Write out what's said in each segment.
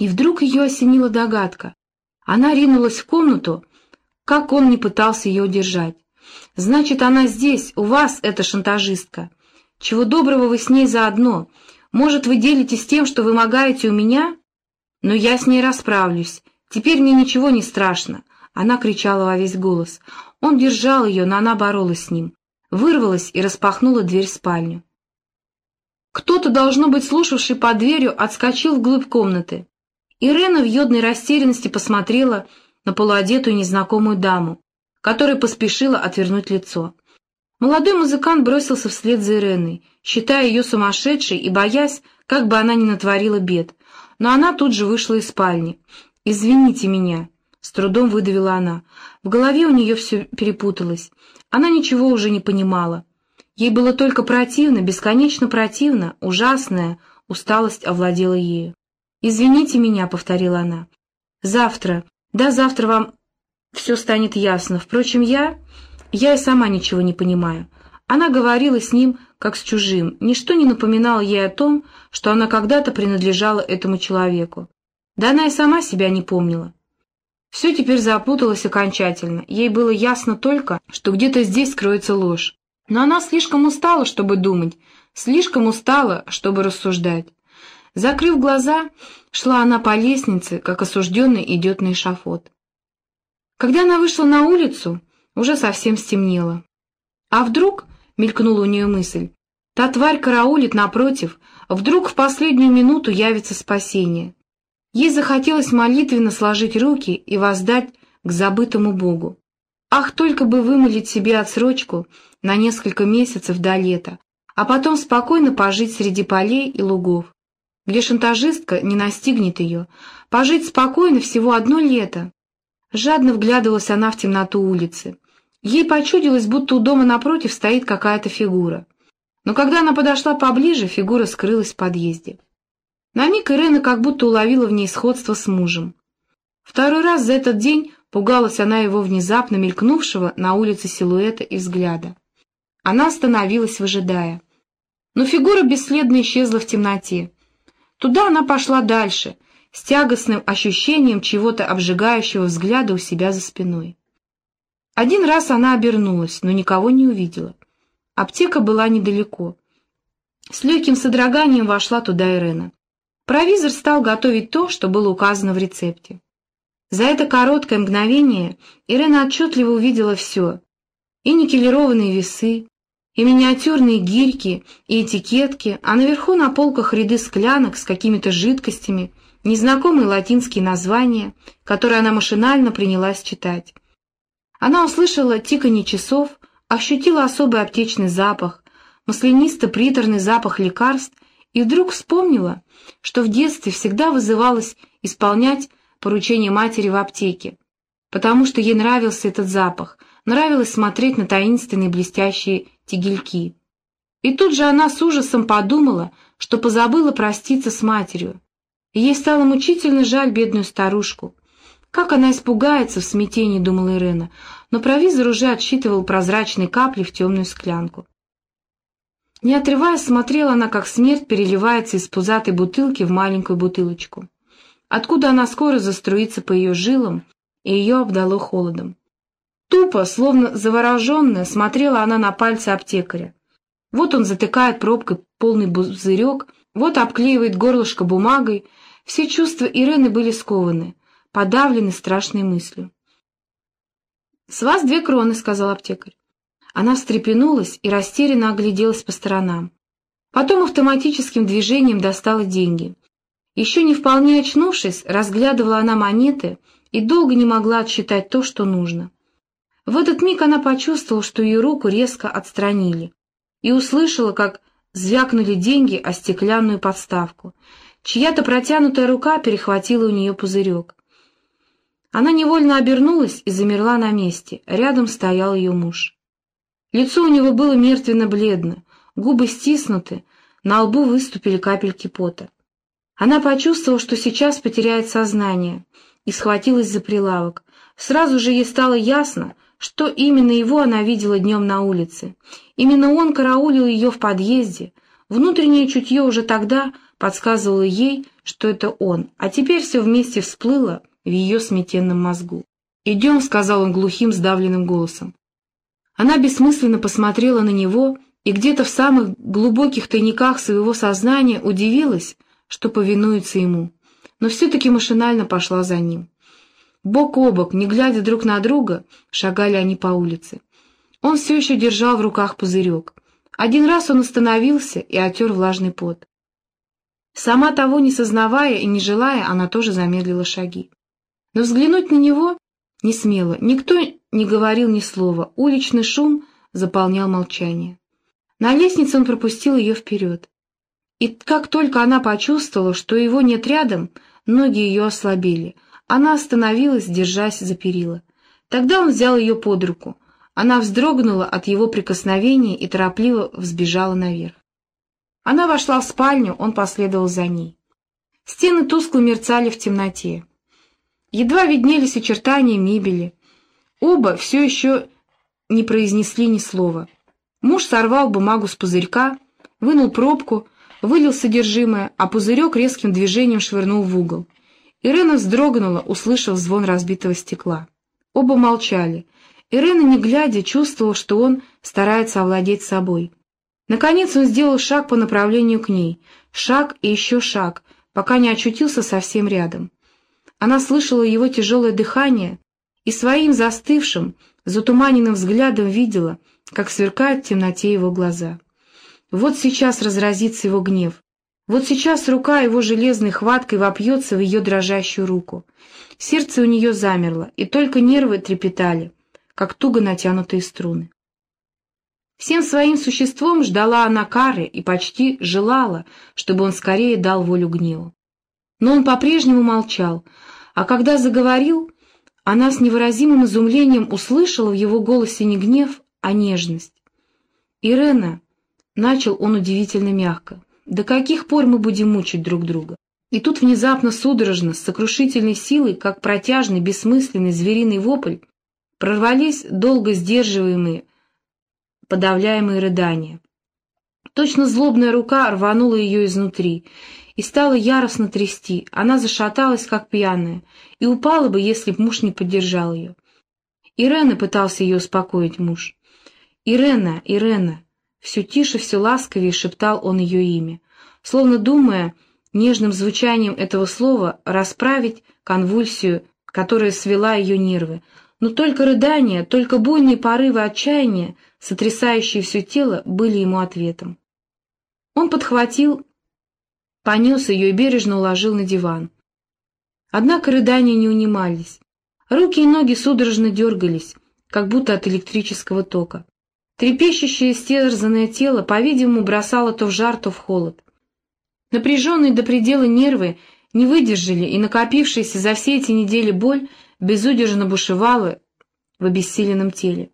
И вдруг ее осенила догадка. Она ринулась в комнату, как он не пытался ее удержать. «Значит, она здесь, у вас, эта шантажистка. Чего доброго вы с ней заодно. Может, вы делитесь тем, что вымогаете у меня? Но я с ней расправлюсь. Теперь мне ничего не страшно». Она кричала во весь голос. Он держал ее, но она боролась с ним. Вырвалась и распахнула дверь в спальню. Кто-то, должно быть, слушавший под дверью, отскочил вглубь комнаты. Ирена в йодной растерянности посмотрела на полуодетую незнакомую даму, которая поспешила отвернуть лицо. Молодой музыкант бросился вслед за Иреной, считая ее сумасшедшей и боясь, как бы она ни натворила бед. Но она тут же вышла из спальни. «Извините меня», — с трудом выдавила она. В голове у нее все перепуталось. Она ничего уже не понимала. Ей было только противно, бесконечно противно, ужасная усталость овладела ею. «Извините меня», — повторила она. «Завтра, да завтра вам все станет ясно. Впрочем, я... я и сама ничего не понимаю». Она говорила с ним, как с чужим. Ничто не напоминало ей о том, что она когда-то принадлежала этому человеку. Да она и сама себя не помнила. Все теперь запуталось окончательно. Ей было ясно только, что где-то здесь кроется ложь. Но она слишком устала, чтобы думать, слишком устала, чтобы рассуждать. Закрыв глаза, шла она по лестнице, как осужденный идет на эшафот. Когда она вышла на улицу, уже совсем стемнело. А вдруг, мелькнула у нее мысль, та тварь караулит напротив, вдруг в последнюю минуту явится спасение. Ей захотелось молитвенно сложить руки и воздать к забытому Богу. Ах, только бы вымолить себе отсрочку на несколько месяцев до лета, а потом спокойно пожить среди полей и лугов, где шантажистка не настигнет ее, пожить спокойно всего одно лето. Жадно вглядывалась она в темноту улицы. Ей почудилось, будто у дома напротив стоит какая-то фигура. Но когда она подошла поближе, фигура скрылась в подъезде. На миг Ирена как будто уловила в ней сходство с мужем. Второй раз за этот день пугалась она его внезапно мелькнувшего на улице силуэта и взгляда. Она остановилась, выжидая. Но фигура бесследно исчезла в темноте. Туда она пошла дальше, с тягостным ощущением чего-то обжигающего взгляда у себя за спиной. Один раз она обернулась, но никого не увидела. Аптека была недалеко. С легким содроганием вошла туда Ирена. Провизор стал готовить то, что было указано в рецепте. За это короткое мгновение Ирена отчетливо увидела все. И никелированные весы, и миниатюрные гирьки, и этикетки, а наверху на полках ряды склянок с какими-то жидкостями, незнакомые латинские названия, которые она машинально принялась читать. Она услышала тиканье часов, ощутила особый аптечный запах, маслянисто-приторный запах лекарств и вдруг вспомнила, что в детстве всегда вызывалась исполнять поручение матери в аптеке, потому что ей нравился этот запах, нравилось смотреть на таинственные блестящие тегельки. И тут же она с ужасом подумала, что позабыла проститься с матерью. Ей стало мучительно жаль бедную старушку. Как она испугается в смятении, думала Ирена, но провизор уже отсчитывал прозрачные капли в темную склянку. Не отрываясь, смотрела она, как смерть переливается из пузатой бутылки в маленькую бутылочку. Откуда она скоро заструится по ее жилам, и ее обдало холодом. Тупо, словно завороженная, смотрела она на пальцы аптекаря. Вот он затыкает пробкой полный пузырек, вот обклеивает горлышко бумагой. Все чувства Ирены были скованы, подавлены страшной мыслью. «С вас две кроны», — сказал аптекарь. Она встрепенулась и растерянно огляделась по сторонам. Потом автоматическим движением достала деньги. Еще не вполне очнувшись, разглядывала она монеты и долго не могла отсчитать то, что нужно. В этот миг она почувствовала, что ее руку резко отстранили, и услышала, как звякнули деньги о стеклянную подставку. Чья-то протянутая рука перехватила у нее пузырек. Она невольно обернулась и замерла на месте. Рядом стоял ее муж. Лицо у него было мертвенно-бледно, губы стиснуты, на лбу выступили капельки пота. Она почувствовала, что сейчас потеряет сознание, и схватилась за прилавок. Сразу же ей стало ясно, что именно его она видела днем на улице. Именно он караулил ее в подъезде. Внутреннее чутье уже тогда подсказывало ей, что это он, а теперь все вместе всплыло в ее сметенном мозгу. «Идем», — сказал он глухим, сдавленным голосом. Она бессмысленно посмотрела на него и где-то в самых глубоких тайниках своего сознания удивилась, что повинуется ему, но все-таки машинально пошла за ним. Бок о бок, не глядя друг на друга, шагали они по улице. Он все еще держал в руках пузырек. Один раз он остановился и отер влажный пот. Сама того не сознавая и не желая, она тоже замедлила шаги. Но взглянуть на него не смело, никто не говорил ни слова, уличный шум заполнял молчание. На лестнице он пропустил ее вперед. И как только она почувствовала, что его нет рядом, ноги ее ослабели. Она остановилась, держась за перила. Тогда он взял ее под руку. Она вздрогнула от его прикосновения и торопливо взбежала наверх. Она вошла в спальню, он последовал за ней. Стены тускло мерцали в темноте. Едва виднелись очертания мебели. Оба все еще не произнесли ни слова. Муж сорвал бумагу с пузырька, вынул пробку, вылил содержимое, а пузырек резким движением швырнул в угол. Ирена вздрогнула, услышав звон разбитого стекла. Оба молчали. Ирена, не глядя, чувствовала, что он старается овладеть собой. Наконец он сделал шаг по направлению к ней. Шаг и еще шаг, пока не очутился совсем рядом. Она слышала его тяжелое дыхание и своим застывшим, затуманенным взглядом видела, как сверкают в темноте его глаза. Вот сейчас разразится его гнев. Вот сейчас рука его железной хваткой вопьется в ее дрожащую руку. Сердце у нее замерло, и только нервы трепетали, как туго натянутые струны. Всем своим существом ждала она кары и почти желала, чтобы он скорее дал волю гневу. Но он по-прежнему молчал, а когда заговорил, она с невыразимым изумлением услышала в его голосе не гнев, а нежность. «Ирена», — начал он удивительно мягко, — «до каких пор мы будем мучить друг друга?» И тут внезапно судорожно, с сокрушительной силой, как протяжный, бессмысленный звериный вопль, прорвались долго сдерживаемые, подавляемые рыдания. Точно злобная рука рванула ее изнутри и стала яростно трясти. Она зашаталась, как пьяная, и упала бы, если б муж не поддержал ее. Ирена пытался ее успокоить муж. «Ирена, Ирена!» Все тише, все ласковее шептал он ее имя, словно думая нежным звучанием этого слова расправить конвульсию, которая свела ее нервы. Но только рыдания, только буйные порывы отчаяния, сотрясающие все тело, были ему ответом. Он подхватил, понес ее и бережно уложил на диван. Однако рыдания не унимались. Руки и ноги судорожно дергались, как будто от электрического тока. Трепещущее стерзанное тело, по-видимому, бросало то в жар, то в холод. Напряженные до предела нервы не выдержали, и накопившаяся за все эти недели боль безудержно бушевала в обессиленном теле.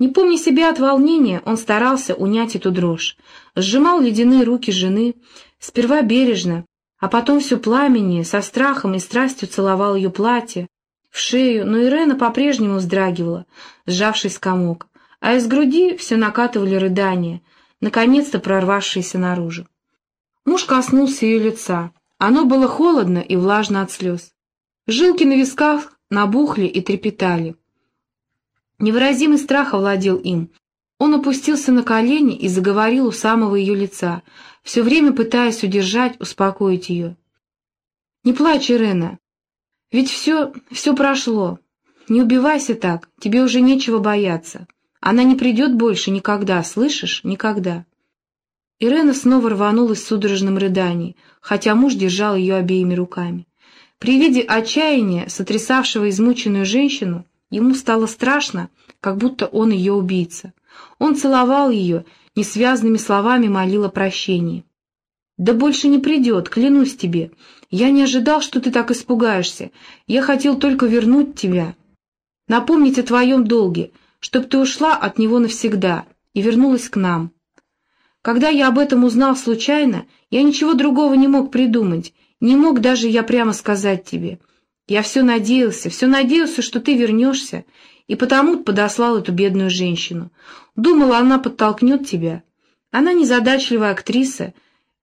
Не помня себя от волнения, он старался унять эту дрожь, сжимал ледяные руки жены, сперва бережно, а потом все пламеннее, со страхом и страстью целовал ее платье, в шею, но Ирена по-прежнему вздрагивала, сжавшись комок а из груди все накатывали рыдания, наконец-то прорвавшиеся наружу. Муж коснулся ее лица. Оно было холодно и влажно от слез. Жилки на висках набухли и трепетали. Невыразимый страх овладел им. Он опустился на колени и заговорил у самого ее лица, все время пытаясь удержать, успокоить ее. «Не плачь, Ирена, ведь все, все прошло. Не убивайся так, тебе уже нечего бояться. Она не придет больше никогда, слышишь? Никогда. Ирена снова рванулась в судорожном рыдании, хотя муж держал ее обеими руками. При виде отчаяния, сотрясавшего измученную женщину, ему стало страшно, как будто он ее убийца. Он целовал ее, несвязными словами молил о прощении. «Да больше не придет, клянусь тебе. Я не ожидал, что ты так испугаешься. Я хотел только вернуть тебя. Напомнить о твоем долге, чтоб ты ушла от него навсегда и вернулась к нам. Когда я об этом узнал случайно, я ничего другого не мог придумать, не мог даже я прямо сказать тебе. Я все надеялся, все надеялся, что ты вернешься, и потому подослал эту бедную женщину. Думала, она подтолкнет тебя. Она незадачливая актриса,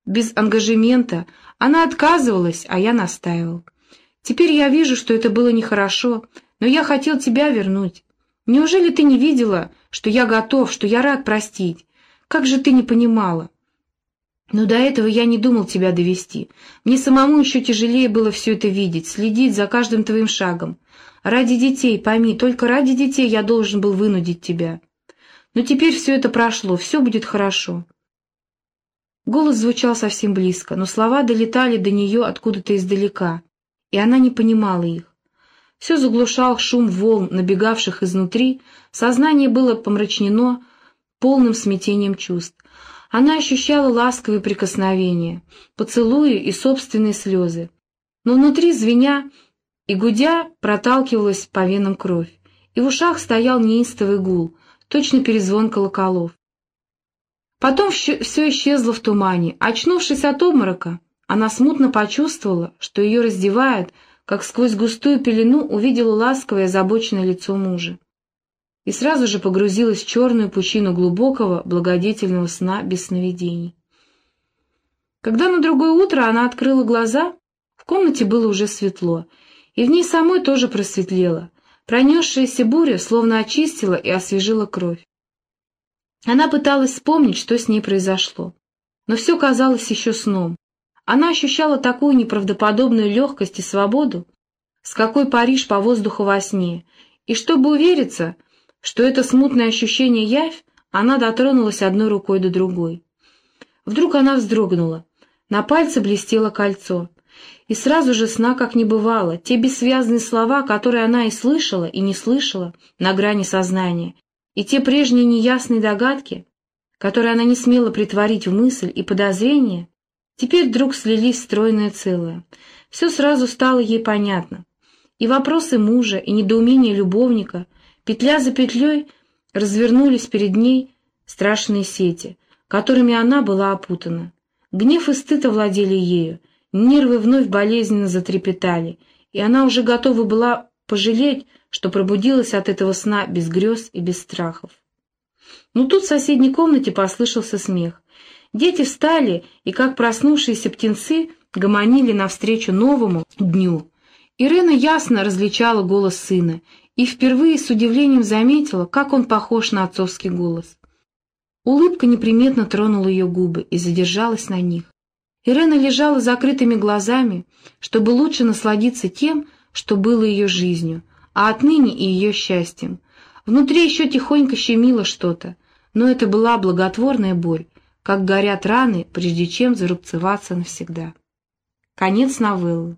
без ангажемента. Она отказывалась, а я настаивал. Теперь я вижу, что это было нехорошо, но я хотел тебя вернуть. Неужели ты не видела, что я готов, что я рад простить? Как же ты не понимала? Но до этого я не думал тебя довести. Мне самому еще тяжелее было все это видеть, следить за каждым твоим шагом. Ради детей, пойми, только ради детей я должен был вынудить тебя. Но теперь все это прошло, все будет хорошо. Голос звучал совсем близко, но слова долетали до нее откуда-то издалека, и она не понимала их. Все заглушал шум волн, набегавших изнутри, сознание было помрачнено полным смятением чувств. Она ощущала ласковые прикосновения, поцелуи и собственные слезы. Но внутри, звеня и гудя, проталкивалась по венам кровь, и в ушах стоял неистовый гул, точно перезвон колоколов. Потом все исчезло в тумане. Очнувшись от обморока, она смутно почувствовала, что ее раздевают, как сквозь густую пелену увидела ласковое озабоченное лицо мужа и сразу же погрузилась в черную пучину глубокого, благодетельного сна без сновидений. Когда на другое утро она открыла глаза, в комнате было уже светло, и в ней самой тоже просветлело. Пронесшаяся буря словно очистила и освежила кровь. Она пыталась вспомнить, что с ней произошло, но все казалось еще сном. Она ощущала такую неправдоподобную легкость и свободу, с какой Париж по воздуху во сне, и чтобы увериться, что это смутное ощущение явь, она дотронулась одной рукой до другой. Вдруг она вздрогнула. На пальце блестело кольцо. И сразу же сна как не бывало. Те бессвязные слова, которые она и слышала, и не слышала, на грани сознания, и те прежние неясные догадки, которые она не смела притворить в мысль и подозрение, теперь вдруг слились стройное целое. Все сразу стало ей понятно. И вопросы мужа, и недоумение любовника — Петля за петлей развернулись перед ней страшные сети, которыми она была опутана. Гнев и стыд овладели ею, нервы вновь болезненно затрепетали, и она уже готова была пожалеть, что пробудилась от этого сна без грез и без страхов. Но тут в соседней комнате послышался смех. Дети встали и, как проснувшиеся птенцы, гомонили навстречу новому дню. Ирена ясно различала голос сына и впервые с удивлением заметила, как он похож на отцовский голос. Улыбка неприметно тронула ее губы и задержалась на них. Ирена лежала закрытыми глазами, чтобы лучше насладиться тем, что было ее жизнью, а отныне и ее счастьем. Внутри еще тихонько щемило что-то, но это была благотворная боль, как горят раны, прежде чем зарубцеваться навсегда. Конец новеллы.